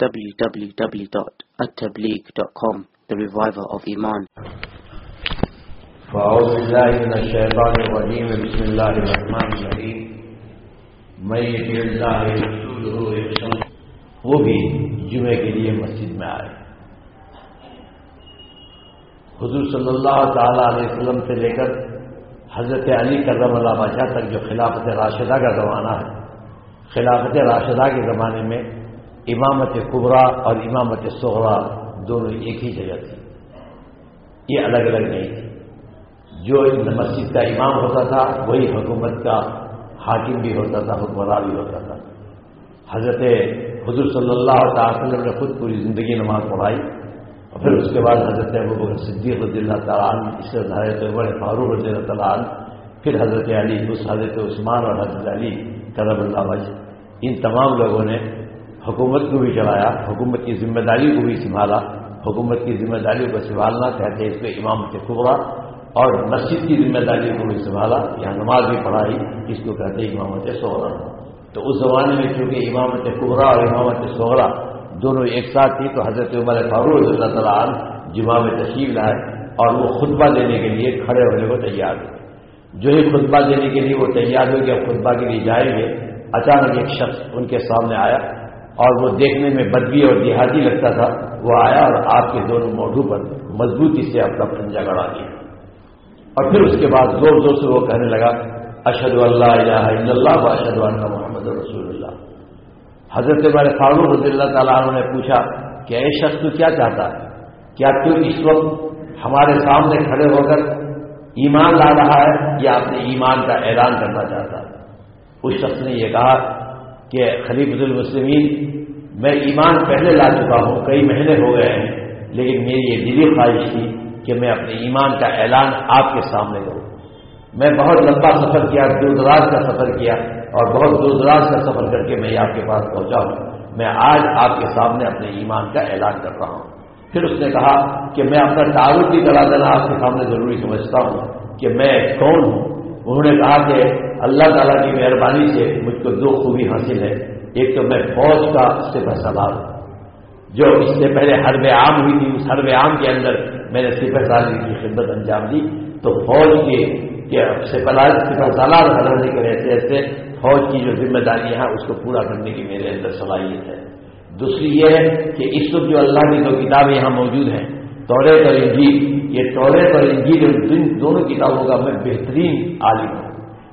www.attableek.com The Reviver of Iman. فأعوذ بالله من الشيطان الرجيم بسم الله الرحمن الرحيم میں يطع الله ورسوله يحسن وہ بھی جمعے کے لیے مسجد میں آئے. حضور صلی اللہ تعالی علیہ وسلم سے لے کر حضرت علی کرم اللہ بادشاہ تک جو خلافت راشدہ کا زمانہ ہے، خلافت راشدہ کے زمانے میں امامت قبرا اور امامت سہرا دونوں ایک ہی جگہ تھی۔ یہ الگ الگ نہیں تھی۔ جو مسجد کا امام ہوتا تھا، وہی حکومت کا حاکم بھی ہوتا تھا، حکمراں بھی ہوتا تھا۔ حضرت حضور صلی اللہ تعالی وسلم نے خود پوری زندگی نماز پڑھائی۔ اور پھر اس کے بعد حضرت ابو بکر صدیق رضی اللہ تعالیٰ عنہ، اس سے حضرت بڑے فاروق رضی اللہ تعالیٰ عنہ، پھر حضرت علی، اس حضرت عثمان اور حضرت علی، کرم اللہ وجہ، ان تمام لوگوں نے حکومت کو بھی چلایا، حکومت کی ذمہ داری کو بھی سنبھالا، حکومت کی ذمہ داریوں کو سنبھالنا کہتے ہیں اس کو امام کے اور مسجد کی ذمہ داری کو بھی سنبھالا، یہاں نماز بھی پڑھائی، اس کو کہتے ہیں امامت سہرا تو اس زمانے میں چونکہ امامت قبرا اور امامت سہرا دونوں ایک ساتھ تھی تو حضرت عمر فاروق اللہ تعالیٰ عنہ جمعہ میں تشریف لائے اور وہ خطبہ دینے کے لیے کھڑے ہونے کو تیار ہوئے۔ جو ہی خطبہ دینے کے لیے وہ تیار ہوئے کہ اب خطبہ کے لیے جائیں گے، اچانک ایک شخص ان کے سامنے آیا اور وہ دیکھنے میں بدبی اور دیہاتی لگتا تھا، وہ آیا اور آپ کے دونوں موڈو پر مضبوطی سے اپنا پنجا گڑا دیا۔ اور پھر اس کے بعد زور زور سے وہ کہنے لگا اشد اللہ الہ الا اللہ و اشد اللہ محمد رسول اللہ. حضرت والے فاروق رضی اللہ تعالیٰ عنہ نے پوچھا، کہ اے شخص تو کیا چاہتا؟ ہے کیا تو اس وقت ہمارے سامنے کھڑے ہو کر ایمان لا رہا ہے یا اپنے ایمان کا اعلان کرنا چاہتا ہے اس شخص نے یہ کہا کہ خلیف المسلمین، میں ایمان پہلے لا چکا ہوں، کئی مہینے ہو گئے ہیں، لیکن میری یہ دلی خواہش تھی کہ میں اپنے ایمان کا اعلان آپ کے سامنے کروں۔ میں بہت لمبا سفر کیا، دور دراز کا سفر کیا اور بہت دور دراز کا سفر کر کے میں آپ کے پاس پہنچا ہوں۔ میں آج آپ کے سامنے اپنے ایمان کا اعلان کر رہا ہوں۔ پھر اس نے کہا کہ میں اپنا تعارف بھی کرا دینا آپ کے سامنے ضروری سمجھتا ہوں کہ میں کون ہوں۔ انہوں نے کہا کہ اللہ تعالیٰ کی مہربانی سے مجھ کو دو خوبی حاصل ہے ایک تو میں فوج کا سپہ سالار ہوں۔ جو اس سے پہلے حرب عام ہوئی تھی، اس حرب عام کے اندر میں نے سپہ سالاری کی خدمت انجام دی۔ تو فوج کے سپہ سالار حضرت کے رہتے رہتے فوج کی جو ذمہ داریاں ہیں، اس کو پورا کرنے کی میرے اندر صلاحیت ہے۔ دوسری یہ ہے کہ اس وقت جو اللہ کی دو کتابیں یہاں موجود ہیں توریت اور انجیل، یہ توریت اور انجیل جن دونوں کتابوں کا میں بہترین عالم ہوں۔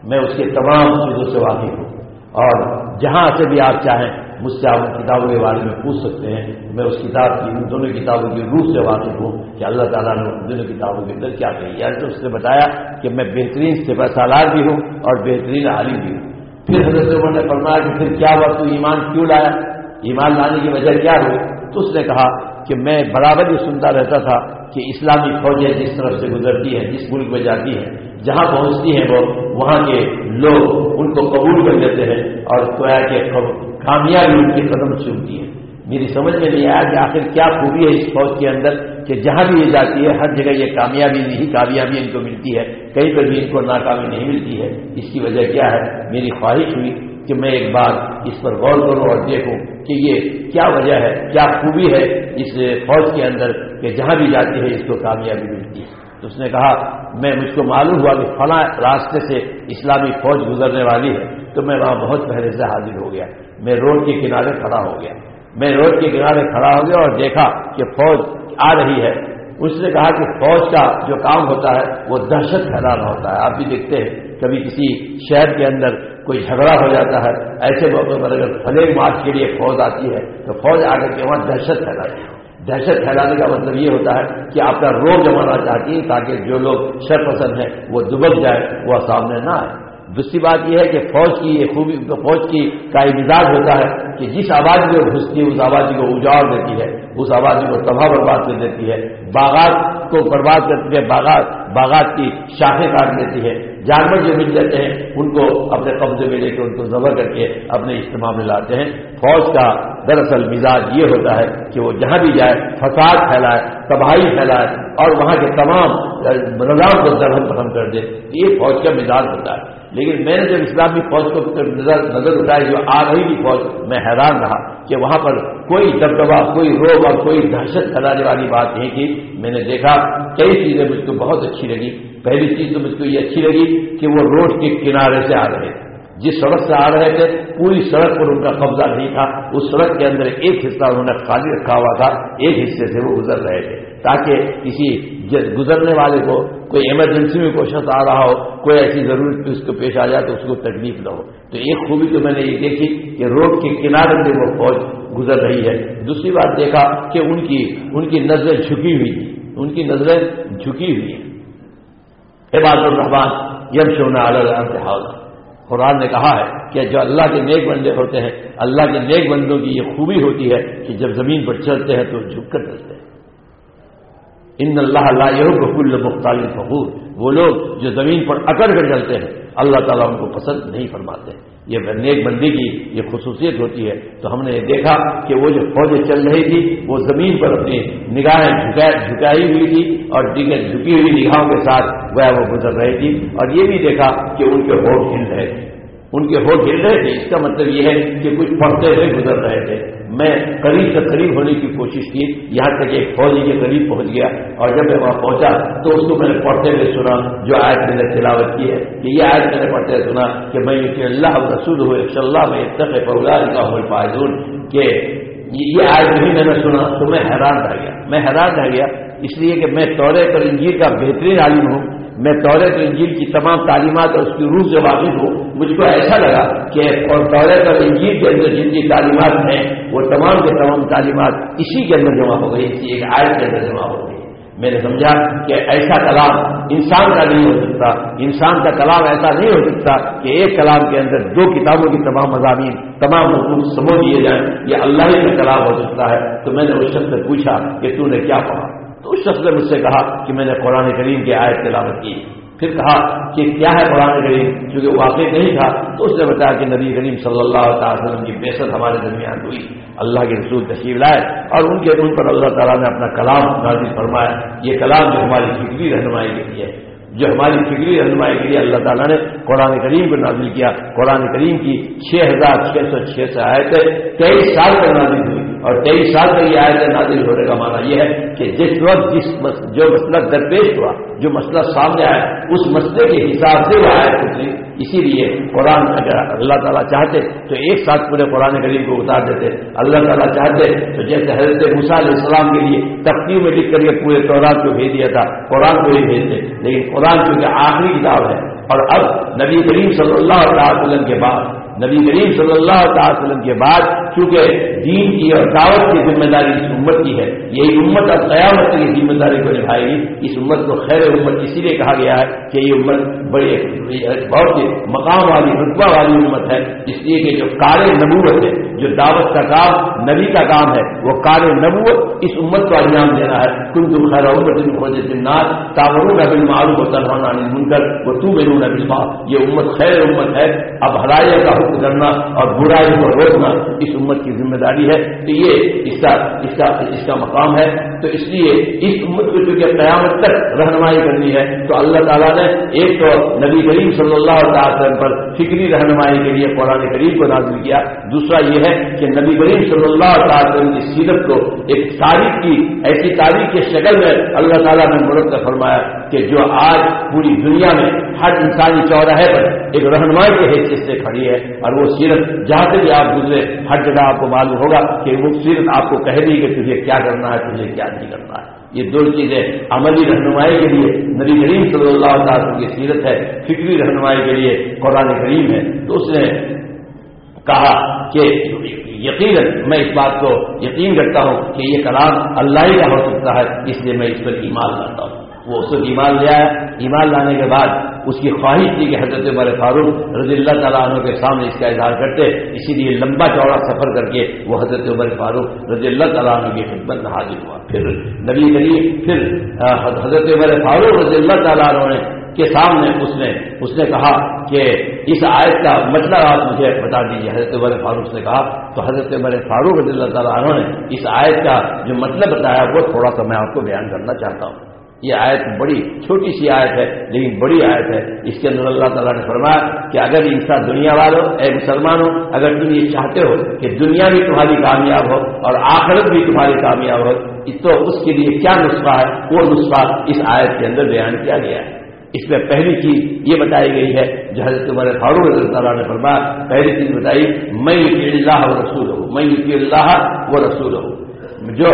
میں اس کے تمام چیزوں سے واقف ہوں۔ اور جہاں سے بھی آپ چاہیں، مجھ سے آپ کتابوں کے بارے میں پوچھ سکتے ہیں۔ میں اس کتاب کی، ان دونوں کتابوں کی روح سے واقف ہوں کہ اللہ تعالیٰ نے ان دونوں کتابوں کے اندر کیا کہی۔ یعنی تو اس نے بتایا کہ میں بہترین سپہ سالار بھی ہوں اور بہترین عالم بھی ہوں۔ پھر حضرت عمر نے فرمایا کہ پھر کیا وقت ایمان کیوں لایا؟ ایمان لانے کی وجہ کیا ہوئی؟ تو اس نے کہا کہ میں برابر یہ سنتا رہتا تھا کہ اسلامی فوجیں جس طرف سے گزرتی ہیں، جس ملک میں جاتی ہیں، جہاں پہنچتی ہیں وہ، وہاں کے لوگ ان کو قبول کر لیتے ہیں اور کہ کامیابی ان کے قدم چومتی ہے میری سمجھ میں نہیں آیا کہ آخر کیا خوبی ہے اس فوج کے اندر کہ جہاں بھی یہ جاتی ہے، ہر جگہ یہ کامیابی نہیں، کامیابی ان کو ملتی ہے۔ کہیں پر بھی ان کو ناکامی نہیں ملتی ہے۔ اس کی وجہ کیا ہے؟ میری خواہش ہوئی کہ میں ایک بار اس پر غور کروں اور دیکھوں کہ یہ کیا وجہ ہے، کیا خوبی ہے اس فوج کے اندر کہ جہاں بھی جاتی ہے اس کو کامیابی ملتی ہے۔ تو اس نے کہا، میں مجھ کو معلوم ہوا کہ فلاں راستے سے اسلامی فوج گزرنے والی ہے، تو میں وہاں بہت پہلے سے حاضر ہو گیا۔ میں روڈ کے کنارے کھڑا ہو گیا۔ میں روڈ کے کنارے کھڑا ہو گیا اور دیکھا کہ فوج آ رہی ہے۔ اس نے کہا کہ فوج کا جو کام ہوتا ہے، وہ دہشت پھیلانا ہوتا ہے۔ آپ بھی دیکھتے ہیں، کبھی کسی شہر کے اندر کوئی جھگڑا ہو جاتا ہے، ایسے موقع پر اگر فلیگ مارچ کے لیے فوج آتی ہے، تو فوج آ کر کے وہاں دہشت پھیلاتی ہے۔ دہشت پھیلانے کا مطلب یہ ہوتا ہے کہ آپ کا روگ جمانا چاہتی ہے تاکہ جو لوگ شر پسند ہیں وہ دبک جائے وہ سامنے نہ آئے دوسری بات یہ ہے کہ فوج کی یہ خوبی، فوج کی کا مزاج ہوتا ہے کہ جس آبادی کو گھستی ہے، اس آبادی کو اجاڑ دیتی ہے، اس آبادی کو تباہ برباد کر دیتی ہے۔ باغات کو برباد کرتی ہے باغات باغات کی شاخیں کاٹ دیتی ہے۔ جانور جو مل جاتے ہیں، ان کو اپنے قبضے میں لے کے ان کو ذبح کر کے اپنے اجتماع میں لاتے ہیں۔ فوج کا دراصل مزاج یہ ہوتا ہے کہ وہ جہاں بھی جائے، فساد پھیلائے، تباہی پھیلائے اور وہاں کے تمام، نظام کو درہم ختم کر دے۔ یہ فوج کا مزاج ہوتا ہے۔ لیکن میں نے جب اسلامی فوج کو نظر نظر اٹھائی جو آ رہی تھی فوج، میں حیران رہا کہ وہاں پر کوئی دبدبا کوئی روب اور کوئی دہشت پھیلانے والی بات نہیں کی میں نے دیکھا کئی چیزیں مجھ کو بہت اچھی لگی۔ پہلی چیز تو مجھ کو یہ اچھی لگی کہ وہ روڈ کے کنارے سے آ رہے۔ تھے جس سڑک سے آ رہے تھے، پوری سڑک پر ان کا قبضہ نہیں تھا۔ اس سڑک کے اندر ایک حصہ انہوں نے خالی رکھا ہوا تھا، ایک حصے سے وہ گزر رہے تھے۔ تاکہ کسی گزرنے والے کو کوئی ایمرجنسی میں کوئی شخص آ رہا ہو، کوئی ایسی ضرورت اس کو پیش آ جائے تو اس کو تکلیف نہ ہو۔ تو ایک خوبی تو میں نے یہ دیکھی کہ روڈ کے کنارے سے وہ فوج گزر رہی ہے۔ دوسری بات دیکھا کہ ان کی ان کی نظریں جھکی ہوئی تھی ان کی نظریں جھکی ہوئی ہیں۔ عباد الرحمان یم شونا الحال قرآن نے کہا ہے کہ جو اللہ کے نیک بندے ہوتے ہیں، اللہ کے نیک بندوں کی یہ خوبی ہوتی ہے کہ جب زمین پر چلتے ہیں تو جھک کر چلتے ہیں۔ ان اللہ اللہ یہ کل فخور۔ وہ لوگ جو زمین پر اکڑ کر چلتے ہیں، اللہ تعالیٰ ان کو پسند نہیں فرماتے۔ یہ نیک بندی کی یہ خصوصیت ہوتی ہے۔ تو ہم نے یہ دیکھا کہ وہ جو فوجیں چل رہی تھی، وہ زمین پر اپنی نگاہیں جھکائی ہوئی تھی اور دیگر جھکی ہوئی نگاہوں کے ساتھ وہ وہ گزر رہی تھی۔ اور یہ بھی دیکھا کہ ان کے ہوٹ ہل رہے تھے۔ ان کے ہوٹ ہل رہے تھے، اس کا مطلب یہ ہے کہ کچھ پڑھتے ہوئے گزر رہے تھے۔ میں قریب سے قریب ہونے کی کوشش کی، یہاں تک ایک فوجی کے قریب پہنچ گیا اور جب میں وہاں پہنچا تو اس کو میں نے پڑھتے ہوئے سنا، جو آیت میں نے تلاوت کی ہے کہ یہ آیت میں نے پڑھتے ہوئے سنا کہ میں یہ اللہ رسول ہوئے اللہ میں اتق پولاد کا ہوئے فائدون کہ یہ آیت بھی میں نے سنا تو میں حیران رہ گیا۔ میں حیران رہ گیا، اس لیے کہ میں طور پر انجیر کا بہترین عالم ہوں۔ میں طورت انجیل کی تمام تعلیمات اور اس کی روح سے واقف ہوں، مجھ کو ایسا لگا کہ اور طورت اور انجیل کے اندر جن کی تعلیمات ہیں، وہ تمام کے تمام تعلیمات اسی کے اندر جمع ہو گئی، اسی ایک آئے کے اندر جمع ہو گئی۔ میں نے سمجھا کہ ایسا کلام انسان کا نہیں ہو سکتا، انسان کا کلام ایسا نہیں ہو سکتا کہ ایک کلام کے اندر دو کتابوں کی تمام مضامین، تمام مضمون سمجھ دیے جائیں، یہ اللہ ہی کا کلام ہو سکتا ہے۔ تو میں نے اس شخص سے پوچھا کہ تو نے کیا پڑھا؟ تو اس شخص نے مجھ سے کہا کہ میں نے قرآن کریم کی آیت تلاوت کی۔ پھر کہا کہ کیا ہے قرآن کریم؟ کیونکہ واقع نہیں تھا، تو اس نے بتایا کہ نبی کریم صلی اللہ تعالی وسلم کی بےسط ہمارے درمیان ہوئی۔ اللہ کے رسول تشریف لائے اور ان کے ان پر اللہ تعالیٰ نے اپنا کلام نازل فرمایا۔ یہ کلام جو ہماری فکری رہنمائی کے لیے جو ہماری فکری رہنمائی کے لیے اللہ تعالیٰ نے قرآن کریم کو نازل کیا۔ قرآن کریم کی چھ ہزار چھ سو چھ سے آئے تھے تیئیس سال تک نازل ہوئی۔ اور تیئیس سال تک یہ آیت نازل ہونے کا معنی یہ ہے کہ جس وقت جس جو مسئلہ درپیش ہوا، جو مسئلہ سامنے آیا، اس مسئلے کے حساب سے وہ آیت اتری۔ اسی لیے قرآن اگر اللہ تعالیٰ چاہتے تو ایک ساتھ پورے قرآن کریم کو اتار دیتے۔ اللہ تعالیٰ چاہتے تو جیسے حضرت علیہ السلام کے لیے تفریح میں لکھ کر کے پورے تورات کو بھیج دیا تھا، قرآن کو ہی بھیجتے۔ لیکن قرآن کیونکہ آخری کتاب ہے، اور اب نبی کریم صلی اللہ علیہ وسلم کے بعد نبی کریم صلی اللہ تعالی وسلم کے بعد چونکہ دین کی اور دعوت کی ذمہ داری اس امت کی ہے، یہی امت اب قیامت کی ذمہ داری کو نبھائے گی۔ اس امت کو خیر امت اسی لیے کہا گیا ہے کہ یہ امت بڑی بہت مقام والی، رتبہ والی امت ہے۔ اس لیے کہ جو کار نبوت ہے جو دعوت کا کام، نبی کا کام ہے، وہ کار نبوت اس امت کو انجام دینا ہے۔ تم تم خیر خوج جنات تاورون ابل معلوم ہوتا رہنا من کر وہ تو بینون یہ امت خیر امت ہے۔ اب ہرائے کا حکم کرنا اور برائی کو روکنا اس امت کی ذمہ داری ہے۔ تو یہ اس کا اس کا اس کا مقام ہے۔ تو اس لیے اس امت کو چونکہ قیامت تک رہنمائی کرنی ہے، تو اللہ تعالیٰ نے ایک تو نبی کریم صلی اللہ علیہ وسلم پر فکری رہنمائی کے لیے قرآن کریم کو نازل کیا۔ دوسرا یہ ہے کہ نبی کریم صلی اللہ علیہ وسلم کی سیرت کو ایک تاریخ کی، ایسی تاریخ کے شکل میں اللہ تعالیٰ نے مرتب فرمایا کہ جو آج پوری دنیا میں ہر انسانی چوراہے پر ایک رہنمائی کے حیثیت سے کھڑی ہے اور وہ سیرت جہاں سے بھی آپ گزرے، ہر جگہ آپ کو معلوم ہوگا کہ وہ سیرت آپ کو کہہ دی کہ تجھے کیا کرنا ہے، تجھے کیا نہیں کرنا ہے۔ یہ دو چیزیں عملی رہنمائی کے لیے نبی کریم صلی اللہ تعالیٰ کی سیرت ہے، فکری رہنمائی کے لیے قرآن کریم ہے۔ تو اس نے کہا کہ یقیناً میں اس بات کو یقین کرتا ہوں کہ یہ کلام اللہ ہی کا ہو سکتا ہے، اس لیے میں اس پر ایمان لاتا ہوں۔ وہ اس کو ایمان لے آیا۔ ایمان لانے کے بعد اس کی خواہش تھی کہ حضرت عمر فاروق رضی اللہ تعالیٰ عنہ کے سامنے اس کا اظہار کرتے، اسی لیے لمبا چوڑا سفر کر کے وہ حضرت عمر فاروق رضی اللہ تعالیٰ عنہ کی خدمت میں حاضر ہوا۔ پھر نبی کریم، پھر حضرت عمر فاروق رضی اللہ تعالیٰ عنہ نے کے سامنے اس نے اس نے کہا کہ اس آیت کا مطلب آپ مجھے بتا دیجیے حضرت عمر فاروق نے کہا، تو حضرت عمر فاروق رضی اللہ تعالیٰ عنہ نے اس آیت کا جو مطلب بتایا وہ تھوڑا سا میں آپ کو بیان کرنا چاہتا ہوں۔ یہ آیت بڑی چھوٹی سی آیت ہے، لیکن بڑی آیت ہے۔ اس کے اندر اللہ تعالیٰ نے فرمایا کہ اگر انسان دنیا والوں، اے مسلمانوں اگر تم یہ چاہتے ہو کہ دنیا بھی تمہاری کامیاب ہو اور آخرت بھی تمہاری کامیاب ہو تو اس کے لیے کیا نسخہ ہے؟ وہ نسخہ اس آیت کے اندر بیان کیا گیا ہے۔ اس میں پہلی چیز یہ بتائی گئی ہے جو حضرت عمر فاروق رضی اللہ نے فرمایا، پہلی چیز بتائی میں اللہ و رسول ہوں میں اللہ و رسول ہوں جو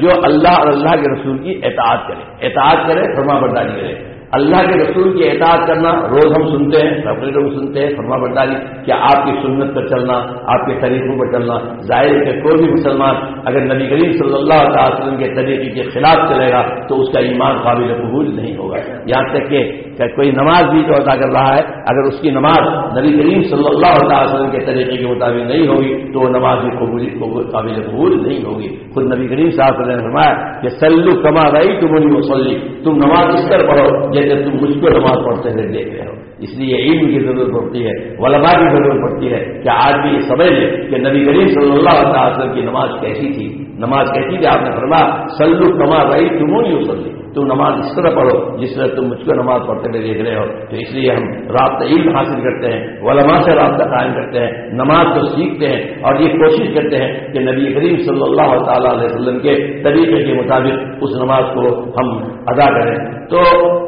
جو اللہ اور اللہ کے رسول کی اطاعت کرے اطاعت کرے فرما برداری کرے۔ اللہ کے رسول کی اعتعاد کرنا روز ہم سنتے ہیں سپریٹ لوگ سنتے ہیں، فرما برداری، کیا آپ کی سنت پر چلنا، آپ کے طریقوں پر چلنا، ظاہر ہے کہ کوئی بھی مسلمان اگر نبی کریم صلی اللہ علیہ وسلم کے طریقے کے خلاف چلے گا، تو اس کا ایمان قابل قبول نہیں ہوگا۔ یہاں تک کہ کوئی نماز بھی جو ادا کر رہا ہے، اگر اس کی نماز نبی کریم صلی اللہ علیہ وسلم کے طریقے کے مطابق نہیں ہوگی، تو وہ نماز بھی قبول قابل قبول نہیں ہوگی۔ خود نبی کریم صاحب نے فرمایا کہ سلو کما رہی تم مسلی تم نماز اس طرح پڑھو جیسے تم مجھ کو نماز پڑھتے ہوئے دیکھ رہے ہو۔ اس لیے علم کی ضرورت پڑتی ہے ولبا کی ضرورت پڑتی ہے کہ آج بھی یہ سمجھ لے کہ نبی کریم صلی اللہ علیہ وسلم کی نماز کیسی تھی۔ نماز کیسی تھی آپ نے فرما سلو کما رہی تم نہیں سلی تم نماز اس طرح پڑھو جس طرح تم مجھ کو نماز پڑھتے ہوئے دیکھ رہے ہو۔ تو اس لیے ہم رابطہ علم حاصل کرتے ہیں ولما سے رابطہ قائم کرتے ہیں، نماز کو سیکھتے ہیں اور یہ کوشش کرتے ہیں کہ نبی کریم صلی اللہ تعالیٰ علیہ وسلم کے طریقے کے مطابق اس نماز کو ہم ادا کریں۔ تو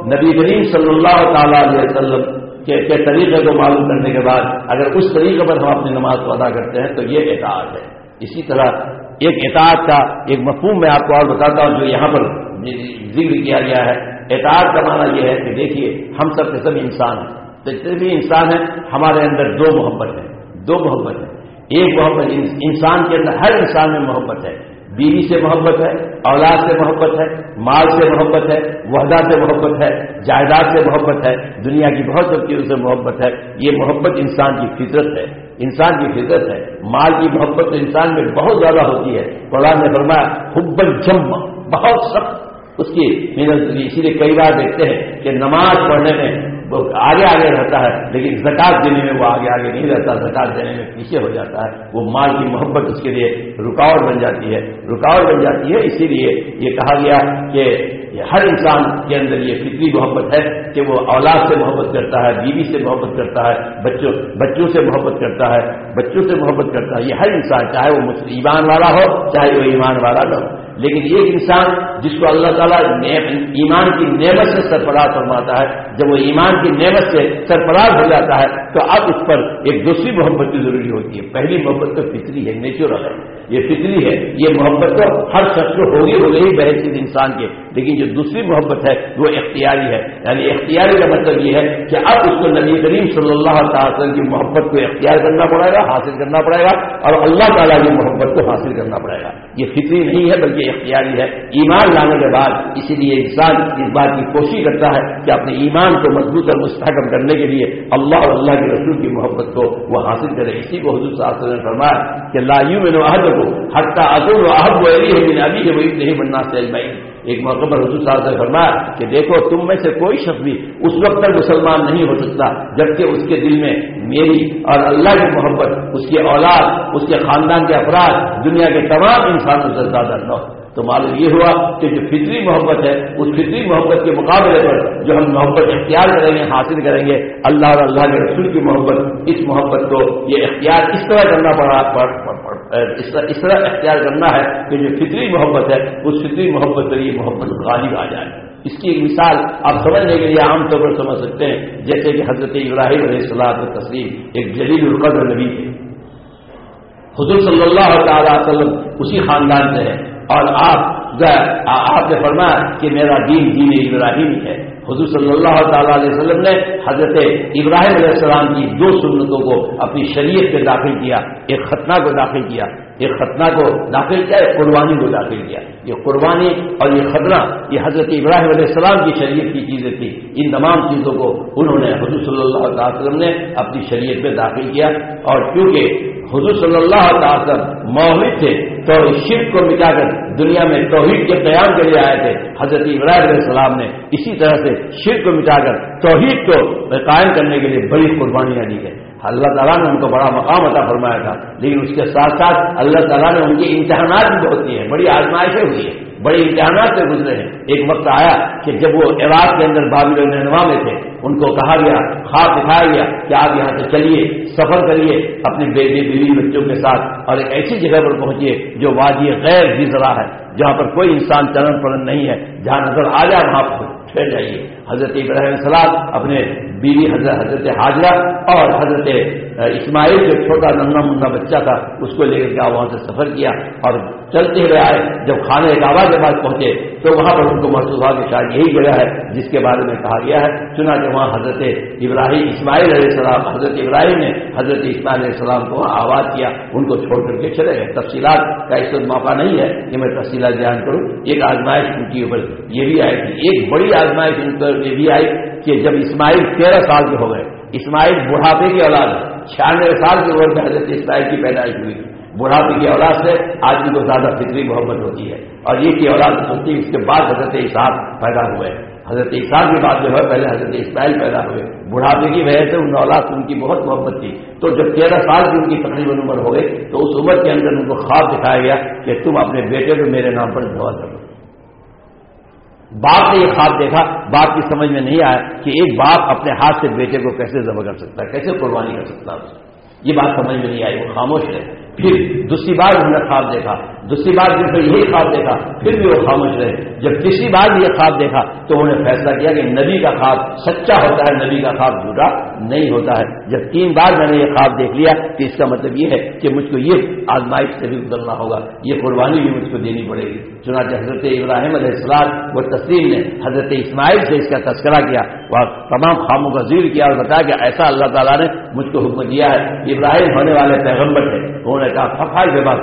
نبی کریم صلی اللہ تعالیٰ علیہ وسلم کے طریقے کو معلوم کرنے کے بعد اگر اس طریقے پر ہم اپنی نماز کو ادا کرتے ہیں تو یہ اعتعاد ہے۔ اسی طرح ایک اطاعت کا ایک مفہوم میں آپ کو اور بتاتا ہوں جو یہاں پر ذکر کیا گیا ہے۔ اطاعت کا معنی یہ ہے کہ دیکھیے، ہم سب کے سب انسان ہیں۔ جتنے بھی انسان ہیں، ہمارے اندر دو محبت ہے دو محبت ہے ایک محبت انسان کے اندر، ہر انسان میں محبت ہے۔ بیوی سے محبت ہے، اولاد سے محبت ہے، مال سے محبت ہے، وحدہ سے محبت ہے، جائیداد سے محبت ہے، دنیا کی بہت سب چیزوں سے محبت ہے۔ یہ محبت انسان کی فطرت ہے۔ انسان کی فطرت ہے۔ مال کی محبت تو انسان میں بہت زیادہ ہوتی ہے۔ قرآن نے فرمایا، حب الجم بہت سخت۔ اس کی محنت اسی لیے کئی بار دیکھتے ہیں کہ نماز پڑھنے میں وہ آگے آگے رہتا ہے، لیکن زکات دینے میں وہ آگے آگے نہیں رہتا زکات دینے میں پیچھے ہو جاتا ہے۔ وہ مال کی محبت اس کے لیے رکاوٹ بن جاتی ہے۔ رکاوٹ بن جاتی ہے، اسی لیے یہ کہا گیا کہ ہر انسان کے اندر یہ فطری محبت ہے۔ کہ وہ اولاد سے محبت کرتا ہے، بیوی سے محبت کرتا ہے، بچوں بچوں سے محبت کرتا ہے بچوں سے محبت کرتا ہے، یہ ہر انسان، چاہے وہ ایمان والا ہو، چاہے وہ ایمان والا نہ ہو۔ لیکن ایک انسان جس کو اللہ تعالیٰ ایمان کی نعمت سے سرفراز فرماتا ہے، جب وہ ایمان کی نعمت سے سرفراز ہو جاتا ہے، تو اب اس پر ایک دوسری محبت کی ضروری ہوتی ہے۔ پہلی محبت تو فطری ہے نیچرل ہے۔ یہ فطری ہے، یہ محبت تو ہر شخص کو ہوگی ہو گئی بحث انسان کے۔ لیکن جو دوسری محبت ہے، وہ اختیاری ہے۔ یعنی اختیاری کا مطلب یہ ہے کہ اب اس کو نبی کریم صلی اللہ تعالی کی محبت کو اختیار کرنا پڑے گا، حاصل کرنا پڑے گا، اور اللہ تعالیٰ کی محبت کو حاصل کرنا پڑے گا۔ یہ فطری نہیں ہے بلکہ اختیاری ہے۔ ایمان لانے کے بعد اسی لیے انسان اس بات کی کوشش کرتا ہے کہ اپنے ایمان کو مضبوط اور مستحکم کرنے کے لیے اللہ اور اللہ کے رسول کی محبت کو وہ حاصل کرے۔ اسی کو حضور صاحب نے فرمایا کہ لایو میں عہد کو حتیٰ عہد و علی ہے بن ابھی ہے وہی نہیں بننا سے ایک موقع پر حضور صاحب نے فرمایا کہ دیکھو، تم میں سے کوئی شخص بھی اس وقت تک مسلمان نہیں ہو سکتا، جبکہ اس کے دل میں میری اور اللہ کی محبت، اس کی اولاد، اس کے خاندان کے افراد، دنیا کے تمام انسانوں سے زیادہ نہ ہو۔ تو معلوم یہ ہوا کہ جو فطری محبت ہے، اس فطری محبت کے مقابلے پر جو ہم محبت اختیار کریں گے، حاصل کریں گے، اللہ اور اللہ کے رسول کی محبت، اس محبت کو یہ اختیار اس طرح کرنا پڑا۔ اس طرح اختیار کرنا ہے کہ جو فطری محبت ہے، اس فطری محبت پر یہ محبت غالب آ جائے۔ اس کی ایک مثال آپ سمجھنے کے لیے عام طور پر سمجھ سکتے ہیں، جیسے کہ حضرت ابراہیم علیہ السلام تسلیم ایک جلیل القدر نبی تھے حضور صلی اللہ تعالی وسلم اسی خاندان سے ہے اور آپ آپ نے فرمایا کہ میرا دین دین ابراہیم ہے۔ حضور صلی اللہ تعالیٰ علیہ وسلم نے حضرت ابراہیم علیہ السلام کی دو سنتوں کو اپنی شریعت میں داخل کیا، ایک ختنہ کو داخل کیا، ایک ختنہ کو داخل کیا، ایک قربانی کو داخل کیا۔ یہ قربانی اور یہ ختنہ، یہ حضرت ابراہیم علیہ السلام کی شریعت کی چیزیں تھیں۔ ان تمام چیزوں کو انہوں نے حضور صلی اللہ تعالی وسلم نے اپنی شریعت میں داخل کیا۔ اور کیونکہ حضور صلی اللہ تعالی وسلم موہد تھے، تو شرک کو مٹا کر دنیا میں توحید کے قیام کے لیے آئے تھے۔ حضرت ابراہیم علیہ السلام نے اسی طرح سے شرک کو مٹا کر توحید کو قائم کرنے کے لیے بڑی قربانیاں دی ہے اللہ تعالیٰ نے ان کو بڑا مقام عطا فرمایا تھا، لیکن اس کے ساتھ ساتھ اللہ تعالیٰ نے ان کی امتحانات بھی بہت دی ہیں۔ بڑی آزمائشیں ہوئی ہیں بڑے امتحانات سے گزرے ہیں۔ ایک وقت آیا کہ جب وہ عراق کے اندر بابل ننوا میں تھے ان کو کہا گیا خواب دکھایا گیا کہ آپ یہاں سے چلیے، سفر کریے اپنے بیٹے بیوی، بچوں کے ساتھ اور ایک ایسی جگہ پر پہنچیے جو وادی غیر زرا ہے، جہاں پر کوئی انسان چلن پلن نہیں ہے۔ جہاں نظر آ جائے وہاں پر ٹھہر جائیے۔ حضرت ابراہیم سلاد اپنے بیوی حضرت حضرت حاضرہ اور حضرت اسماعیل جو چھوٹا ننا منا بچہ تھا، اس کو لے کر وہاں سے سفر کیا اور چلتے ہوئے آئے۔ جب کھانے کعبہ کے بعد پہنچے تو وہاں پر ان کو محسوس ہوا کہ شاید یہی جگہ ہے جس کے بارے میں کہا گیا ہے۔ چنا کہ وہاں حضرت ابراہیم، اسماعیل علیہ السلام، حضرت ابراہیم نے حضرت اسماعیل علیہ السلام کو وہاں آواز کیا۔ ان کو چھوڑ کر کے چلے گئے۔ تفصیلات کا اس وقت موقع نہیں ہے کہ میں تفصیلات بیان کروں۔ ایک آزمائش ان کی اوپر یہ بھی آئی تھی۔ ایک بڑی آزمائش ان پر یہ بھی آئی کہ جب اسماعیل تیرہ سال کے ہو گئے، اسماعیل بڑھاپے کی اولاد چھیانوے سال کی عمر میں حضرت اسماعیل کی پیدائش ہوئی۔ بڑھاپے کی اولاد سے آدمی کو زیادہ فکری محبت ہوتی ہے۔ اور یہ کی اولاد ہوتی ہے اس کے بعد حضرت اسحاق پیدا ہوئے۔ حضرت اسحاق کی بات جو ہے، پہلے حضرت اسماعیل پیدا ہوئے۔ بڑھاپے کی وجہ سے ان اولاد ان کی بہت محبت تھی۔ تو جب تیرہ سال کی ان کی تقریباً عمر ہو گئی، تو اس عمر کے اندر ان کو خواب دکھایا گیا کہ تم اپنے بیٹے کو میرے نام پر دعا کرو۔ باپ نے یہ خواب دیکھا، باپ کی سمجھ میں نہیں آیا کہ ایک باپ اپنے ہاتھ سے بیٹے کو کیسے ذبح کر سکتا ہے، کیسے قربانی کر سکتا ہے یہ بات سمجھ میں نہیں آئی، وہ خاموش ہے۔ پھر دوسری بار انہوں نے خواب دیکھا، دوسری بار جن پر یہی خواب دیکھا، پھر بھی وہ خاموش رہے۔ جب تیسری بار بھی یہ خواب دیکھا تو انہوں نے فیصلہ کیا کہ نبی کا خواب سچا ہوتا ہے، نبی کا خواب جھوٹا نہیں ہوتا ہے۔ جب تین بار میں نے یہ خواب دیکھ لیا کہ اس کا مطلب یہ ہے کہ مجھ کو یہ آزمائش سے بھی گزرنا ہوگا، یہ قربانی بھی مجھ کو دینی پڑے گی۔ چنانچہ حضرت ابراہیم علیہ السلام و تسلیم نے حضرت اسماعیل سے اس کا تذکرہ کیا وہ تمام خاموں کا ذکر کیا اور بتایا کہ ایسا اللہ تعالیٰ نے مجھ کو حکم دیا ہے، ابراہیم ہونے والے پیغمبر تھے، انہوں نے کہا، صفائی بے بات۔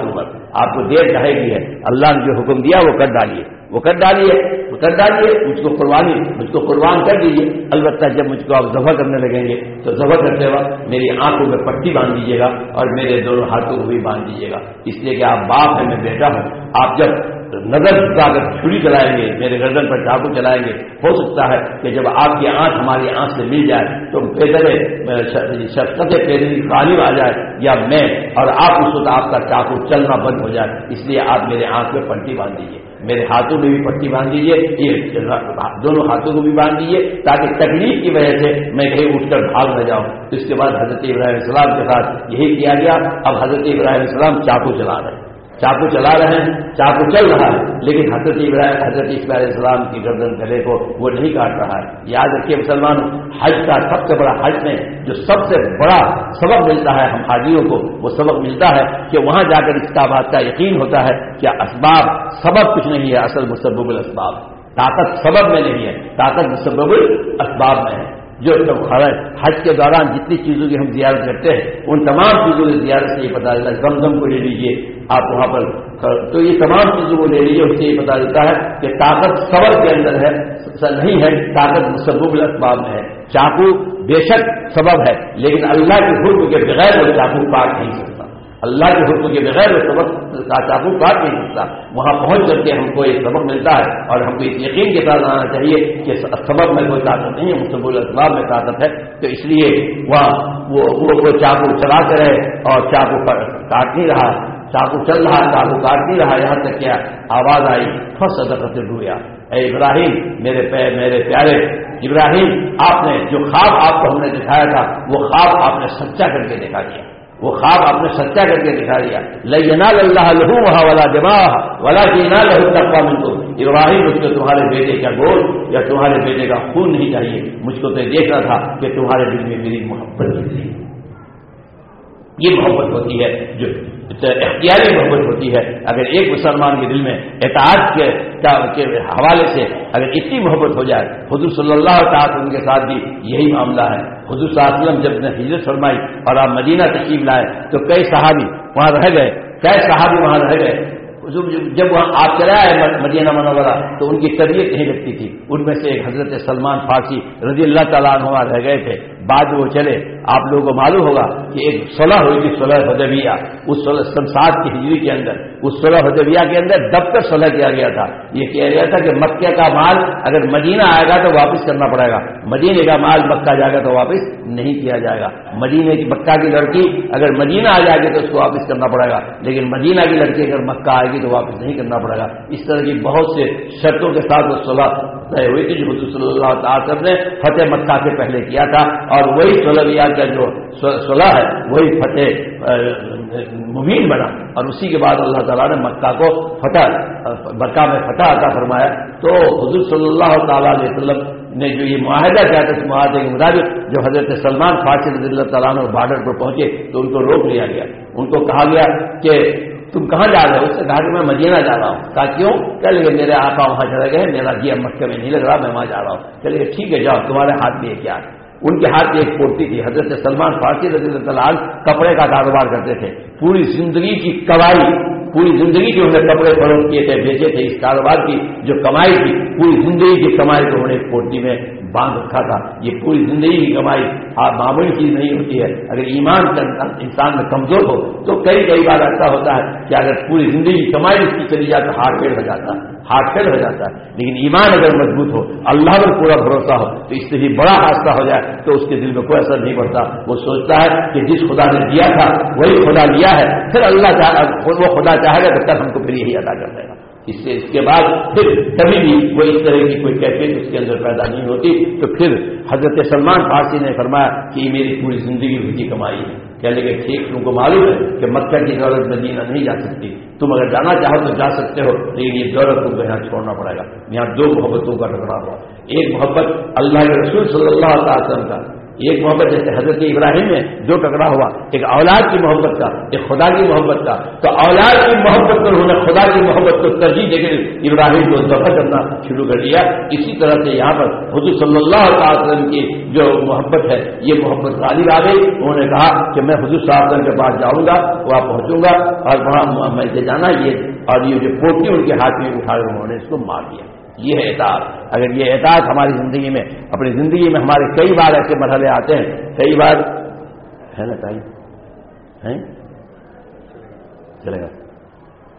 آپ کو دیر چاہے گی ہے۔ اللہ نے جو حکم دیا وہ کر ڈالیے۔ وہ کر ڈالیے۔ وہ کر ڈالیے۔ مجھ کو قربانی، مجھ کو قربان کر دیجیے۔ البتہ جب مجھ کو آپ ذبح کرنے لگیں گے، تو ذبح کرتے وقت میری آنکھوں میں پٹی باندھ دیجیے گا اور میرے دونوں ہاتھوں کو بھی باندھ دیجیے گا۔ اس لیے کہ آپ باپ ہیں، میں بیٹا ہوں۔ آپ جب نظر جھکا کر چھری چلائیں گے، میرے گردن پر چاقو چلائیں گے۔ ہو سکتا ہے کہ جب آپ کی آنکھ ہماری آنکھ سے مل جائے تو پیدل شفقت پیدل غالب آ جائے یا میں اور آپ اس وقت آپ کا چاقو چلنا بند ہو جائے۔ اس لیے آپ میرے آنکھ میں پٹی باندھ دیجیے میرے ہاتھوں میں بھی پٹی باندھ دیجیے یہ دونوں ہاتھوں کو بھی باندھ دیجیے تاکہ تکلیف کی وجہ سے میں کہیں اٹھ کر بھاگ نہ جاؤں۔ اس کے بعد حضرت ابراہیم السلام کے ساتھ یہی کیا گیا۔ اب حضرت ابراہیم السلام چاقو چلا رہے ہیں۔ چاقو چلا رہے ہیں، چاقو چل رہا ہے، لیکن حضرت ابراہیم حضرت علیہ السلام کی گردن گلے کو وہ نہیں کاٹ رہا ہے۔ یاد رکھیے مسلمان حج کا سب سے بڑا حج میں جو سب سے بڑا سبق ملتا ہے ہم حاجیوں کو، وہ سبق ملتا ہے کہ وہاں جا کر اس کا بات کا یقین ہوتا ہے کہ اسباب سبب کچھ نہیں ہے، اصل مسبب الاسباب۔ طاقت سبب میں نہیں ہے، طاقت مسبب الاسباب میں ہے۔ جو سب حج کے دوران جتنی چیزوں کی ہم زیارت کرتے ہیں، ان تمام چیزوں کی زیارت سے یہ پتا چلتا ہے گم کو لے لیجیے آپ وہاں پر تو یہ تمام چیزوں کو لے لیجیے اس سے یہ پتا چلتا ہے کہ طاقت صبر کے اندر ہے نہیں ہے، طاقت مسبب الاسباب میں ہے۔ چاقو بے شک سبب ہے، لیکن اللہ کے حکم کے بغیر وہ چاقو کاٹ نہیں سکتا اللہ کے حکم کے بغیر وہ سبق کا چاقو کاٹ نہیں سکتا وہاں پہنچ کر کے ہم کو ایک سبق ملتا ہے اور ہم کو اس یقین کے ساتھ آنا چاہیے کہ سبق میں کوئی طاقت نہیں ہے مستقبل اسباب میں طاقت ہے۔ تو اس لیے وہاں وہ چاقو چلا کر ہے اور چاقو کاٹ نہیں رہا۔ چاقو چل رہا چاقو کاٹ نہیں رہا یہاں تک کیا آواز آئی فس ادرت ڈویا اے ابراہیم، میرے پیر میرے پیارے، ابراہیم، آپ نے جو خواب آپ کو ہم نے دکھایا تھا، وہ خواب آپ نے سچا کر کے دکھا دیا۔ وہ خواب آپ نے سچا کر کے دکھا دیا۔ لنا اللہ لہو وہاں والا جما والا جینا لہو تقوا مل کو ابراہیم، مجھ کو تمہارے بیٹے کا گول یا تمہارے بیٹے کا خون نہیں چاہیے۔ مجھ کو تو دیکھنا تھا کہ تمہارے دل میں میری محبت تھی یہ محبت ہوتی ہے جو اختیاری محبت ہوتی ہے۔ اگر ایک مسلمان کے دل میں اعتعاد کے حوالے سے اگر اتنی محبت ہو جائے، حضور صلی اللہ تعالیٰ کے ساتھ بھی یہی معاملہ ہے۔ حضور صلی اللہ علیہ وسلم جب نے ہجرت فرمائی اور آپ مدینہ تشریف لائے، تو کئی صحابی وہاں رہ گئے۔ کئی صحابی وہاں رہ گئے۔ جب وہاں آپ چلا ہے مدینہ منورہ، تو ان کی طبیعت نہیں لگتی تھی۔ ان میں سے ایک حضرت سلمان فارسی رضی اللہ تعالیٰ عنہ رہ گئے تھے۔ بعد وہ چلے، آپ لوگوں کو معلوم ہوگا کہ ایک صلح ہوئی تھی، صلح حدیبیہ۔ اس سات کی ہجری کے اندر، اس صلح حدیبیہ کے اندر دب کر صلح کیا گیا تھا۔ یہ کہا گیا تھا کہ مکہ کا مال اگر مدینہ آئے گا تو واپس کرنا پڑے گا۔ مدینے کا مال مکہ جائے گا تو واپس نہیں کیا جائے گا۔ مدینے کی، مکہ کی لڑکی اگر مدینہ آ جائے گی تو اس کو واپس کرنا پڑے گا۔ لیکن مدینہ کی لڑکی اگر مکہ آئے گی تو واپس نہیں کرنا پڑے گا۔ اس طرح کی بہت سے شرطوں کے ساتھ وہ صلاح طے ہوئی تھی جو حضور صلی اللہ تعالی نے فتح مکہ سے پہلے کیا تھا، اور وہی سولہ کا جو صلاح ہے، وہی فتح مبین بنا۔ اور اسی کے بعد اللہ تعالیٰ نے مکہ کو فتح، مکہ میں فتح عطا فرمایا۔ تو حضور صلی اللہ تعالیٰ علیہ وسلم نے جو یہ معاہدہ کیا تھا، اس معاہدے کے مطابق جو حضرت سلمان فارسی رضی اللہ تعالیٰ نے بارڈر پر پہنچے، تو ان کو روک لیا گیا۔ ان کو کہا گیا کہ تم کہاں جا رہے ہو؟ اس سے کہا کہ میں مدینہ جا رہا ہوں۔ کہا، کیوں؟ چل گئے میرے آقا وہاں چلے گئے میرا جی مکہ میں نہیں لگ رہا، میں وہاں جا رہا ہوں۔ چلے گئے ٹھیک ہے، جاؤ، تمہارے ہاتھ میں کیا ان کے ہاتھ میں ایک پورتی تھی۔ حضرت سلمان فارسی رضی اللہ تعالیٰ کپڑے کا کاروبار کرتے تھے۔ پوری زندگی کی کوائی پوری زندگی جو انہیں کپڑے فروخت کیے تھے، بیچے تھے، اس کاروبار کی جو کمائی تھی، پوری زندگی کی کمائی کو انہیں پورتی میں باندھ رکھا تھا، یہ پوری زندگی کی کمائی آپ معمولی چیز نہیں ہوتی ہے۔ اگر ایمان انسان میں کمزور ہو، تو کئی کئی بار ایسا ہوتا ہے کہ اگر پوری زندگی کی کمائی اس کی چلی جائے تو ہارٹ فیل ہو جاتا ہے ہارٹ فیل ہو جاتا ہے۔ لیکن ایمان اگر مضبوط ہو، اللہ پر پورا بھروسہ ہو، تو اس سے بھی بڑا حادثہ ہو جائے، تو اس کے دل میں کوئی اثر نہیں پڑتا۔ وہ سوچتا ہے کہ جس خدا نے دیا تھا، وہی خدا لیا ہے۔ پھر اللہ چاہ، وہ خدا چاہے گا تو کل ہم کو پھر یہی ادا کر دے گا۔ اس سے اس کے بعد پھر کبھی بھی وہ اس طرح کی کوئی کیفیت اس کے اندر پیدا نہیں ہوتی، تو پھر حضرت سلمان فارسی نے فرمایا کہ یہ میری پوری زندگی کی کمائی ہے۔ کہنے کے ٹھیک، تم کو معلوم ہے کہ مکہ کی دولت مدینہ نہیں جا سکتی۔ تم اگر جانا چاہو تو جا سکتے ہو، لیکن یہ دولت تم کو یہاں چھوڑنا پڑے گا۔ یہاں دو محبتوں کا ٹکڑا ہوا۔ ایک محبت اللہ کے رسول صلی اللہ علیہ وسلم کا ایک محبت جیسے حضرت ابراہیم میں جو ٹکڑا ہوا، ایک اولاد کی محبت کا، ایک خدا کی محبت کا۔ تو اولاد کی محبت پر انہوں نے خدا کی محبت کو ترجیح دے کر ابراہیم کو دفع کرنا شروع کر دیا۔ اسی طرح سے یہاں پر حضور صلی اللہ علیہ وسلم کی جو محبت ہے، یہ محبت غالب آ گئی۔ انہوں نے کہا کہ میں حضور صاحب وسلم کے پاس جاؤں گا، وہاں پہنچوں گا اور وہاں میں جانا یہ، اور یہ جو پوٹی ان کے ہاتھ میں اٹھا کر انہوں نے اس کو مار دیا۔ یہ ہے احتیاط اگر یہ احتیاط ہماری زندگی میں، اپنی زندگی میں ہمارے کئی بار ایسے مرحلے آتے ہیں، کئی بار ہے نا ٹائم چلے گا۔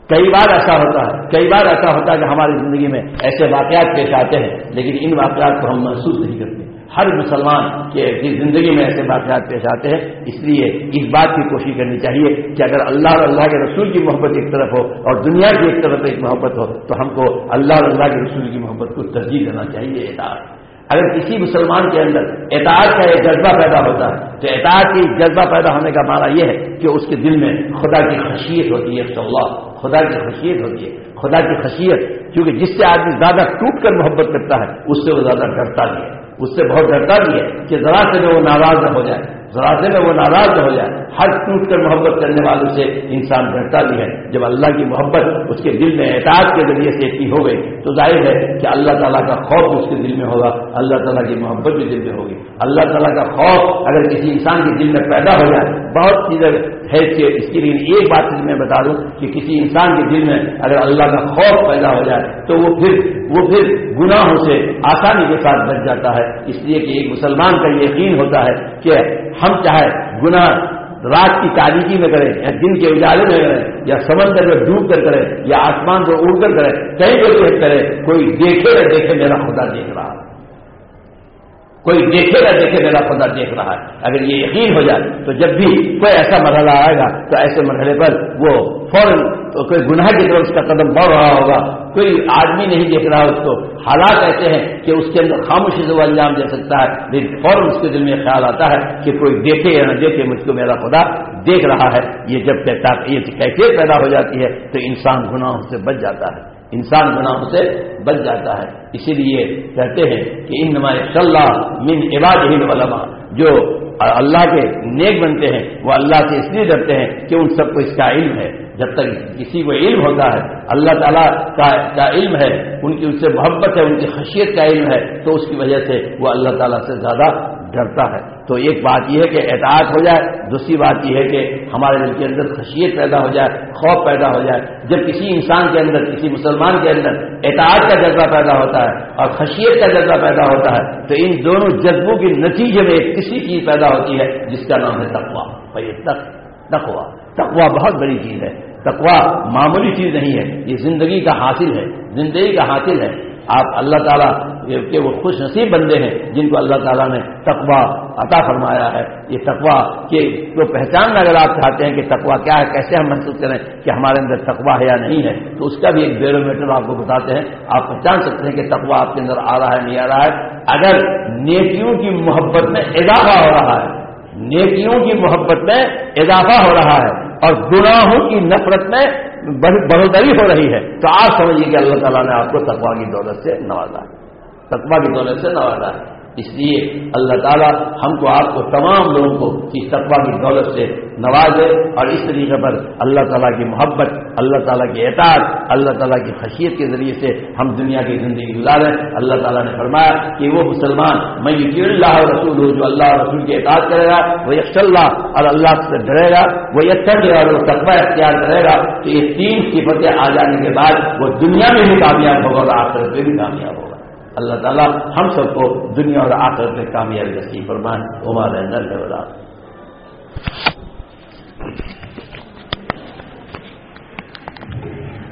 کئی بار ایسا ہوتا ہے، کئی بار ایسا ہوتا ہے کہ ہماری زندگی میں ایسے واقعات پیش آتے ہیں، لیکن ان واقعات کو ہم محسوس نہیں کرتے۔ ہر مسلمان کے زندگی میں ایسے واقعات پیش آتے ہیں۔ اس لیے اس بات کی کوشش کرنی چاہیے کہ اگر اللہ اور اللہ کے رسول کی محبت ایک طرف ہو اور دنیا کی ایک طرف ایک محبت ہو، تو ہم کو اللہ اور اللہ کے رسول کی محبت کو ترجیح دینا چاہیے۔ اعتراض اگر کسی مسلمان کے اندر اعتعاد کا ایک جذبہ پیدا ہوتا ہے، تو اعتعاد کی جذبہ پیدا ہونے کا معنی یہ ہے کہ اس کے دل میں خدا کی خشیت ہوتی ہے اللہ خدا کی خشیت ہوتی ہے۔ خدا کی خشیت، کیونکہ جس سے آدمی زیادہ ٹوٹ کر محبت کرتا ہے، اس سے وہ زیادہ ڈرتا بھی ہے۔ اس سے بہت ڈرتا بھی ہے کہ ذرا سے جو وہ ناراض نہ ہو جائے، ذرا سے میں وہ ناراض نہ ہو جائے۔ ہر ٹوٹ کر محبت کرنے والوں سے انسان ڈرتا بھی ہے۔ جب اللہ کی محبت اس کے دل میں اعتعاد کے ذریعے سے اتنی ہو گئی تو ظاہر ہے کہ اللہ تعالیٰ کا خوف اس کے دل میں ہوگا، اللہ تعالیٰ کی محبت بھی دل میں ہوگی۔ اللہ تعالیٰ کا خوف اگر کسی انسان کے دل میں پیدا ہو جائے، بہت چیزیں ہے اس کے لیے ایک بات میں بتا دوں کہ کسی انسان کے دل میں اگر اللہ کا خوف پیدا ہو جائے تو وہ پھر وہ پھر گناہوں سے آسانی کے ساتھ بچ جاتا ہے۔ اس لیے کہ ایک مسلمان کا یہ یقین ہوتا ہے کہ ہم چاہے گناہ رات کی تاریخی میں کریں یا دن کے اجالے میں کریں یا سمندر میں ڈوب کر کریں یا آسمان کو اڑ کر کریں، کہیں کوئی کرے کوئی دیکھے نہ دیکھے میرا خدا دیکھ رہا ہے۔ کوئی دیکھے نہ دیکھے میرا خدا دیکھ رہا ہے۔ اگر یہ یقین ہو جائے، تو جب بھی کوئی ایسا مرحلہ آئے گا، تو ایسے مرحلے پر وہ فوراً کوئی گناہ کی طرف اس کا قدم بڑھ رہا ہوگا۔ کوئی آدمی نہیں دیکھ رہا اس کو۔ حالات ایسے ہیں کہ اس کے اندر خاموشی سے وہ انجام دے سکتا ہے، لیکن فوراً اس کے دل میں خیال آتا ہے کہ کوئی دیکھے یا نہ دیکھے، مجھ کو میرا خدا دیکھ رہا ہے۔ یہ جب یہ کیفیت پیدا ہو جاتی ہے، تو انسان گناہوں سے بچ جاتا ہے۔ انسان گناہوں سے بچ جاتا ہے۔ اسی لیے کہتے ہیں کہ ان نمائش اللہ من عباد ہند علما جو اللہ کے نیک بنتے ہیں، وہ اللہ سے اس لیے ڈرتے ہیں کہ ان سب کو اس کا علم ہے۔ جب تک کسی کو علم ہوتا ہے، اللہ تعالیٰ کا علم ہے، ان کی ان سے محبت ہے، ان کی خشیت کا علم ہے، تو اس کی وجہ سے وہ اللہ تعالیٰ سے زیادہ ڈرتا ہے۔ تو ایک بات یہ ہے کہ اعتعاد ہو جائے، دوسری بات یہ ہے کہ ہمارے دل کے اندر خشیت پیدا ہو جائے، خوف پیدا ہو جائے۔ جب کسی انسان کے اندر، کسی مسلمان کے اندر اعتعاد کا جذبہ پیدا ہوتا ہے اور خشیت کا جذبہ پیدا ہوتا ہے، تو ان دونوں جذبوں کے نتیجے میں ایک کسی چیز پیدا ہوتی ہے جس کا نام ہے تقوا بھائی تک تقوا تقوا بہت بڑی چیز ہے۔ تقوا معمولی چیز نہیں ہے، یہ زندگی کا حاصل ہے۔ زندگی کا حاصل ہے۔ آپ اللہ تعالیٰ کہ وہ خوش نصیب بندے ہیں جن کو اللہ تعالیٰ نے تقوا عطا فرمایا ہے۔ یہ تقوا کہ جو پہچان اگر آپ چاہتے ہیں کہ تقوا کیا ہے، کیسے ہم محسوس کریں کہ ہمارے اندر تقوا ہے یا نہیں ہے، تو اس کا بھی ایک بیرو میٹر آپ کو بتاتے ہیں۔ آپ پہچان سکتے ہیں کہ تقوا آپ کے اندر آ رہا ہے، نہیں آ رہا ہے۔ اگر نیکیوں کی محبت میں اضافہ ہو رہا ہے، نیکیوں کی محبت میں اضافہ ہو رہا ہے اور گناہوں کی نفرت میں بڑھوتری ہو رہی ہے۔ تو آپ سمجھیے کہ اللہ تعالیٰ نے آپ کو تقوا کی دولت سے نوازا ہے۔ تقوا کی دولت سے نوازا ہے۔ اس لیے اللہ تعالیٰ ہم کو آپ کو تمام لوگوں کو اس تقوا کی دولت سے نوازے اور اس طریقے پر اللہ تعالیٰ کی محبت، اللہ تعالیٰ کی اعتعاد اللہ تعالیٰ کی خشیت کے ذریعے سے ہم دنیا کی زندگی گزاریں اللہ تعالیٰ نے فرمایا کہ وہ مسلمان میں یقین اللہ رسول ہوں جو اللہ رسول کی اعتعاد کرے گا، وہ یکش اللہ اور اللہ سے ڈرے گا، وہ یکر اور وہ تقوی اختیار کرے گا تو یہ تین صفتیں آ جانے کے بعد وہ دنیا میں بھی کامیاب ہوگا اور آخرت میں بھی کامیاب ہوگا۔ اللہ تعالیٰ ہم سب کو دنیا اور آخرت میں کامیابی نصیب فرمائے۔ عمر اندر ہے